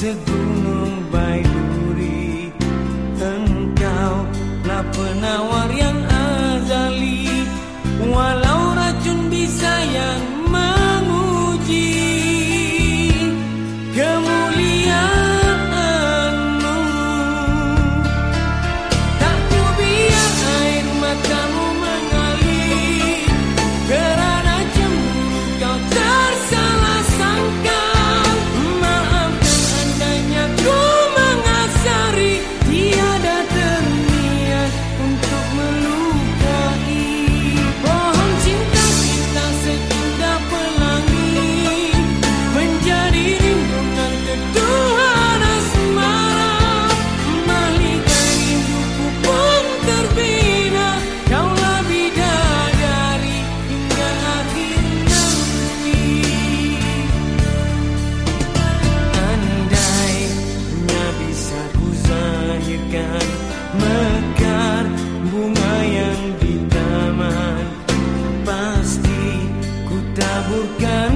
segunung baiduri Kita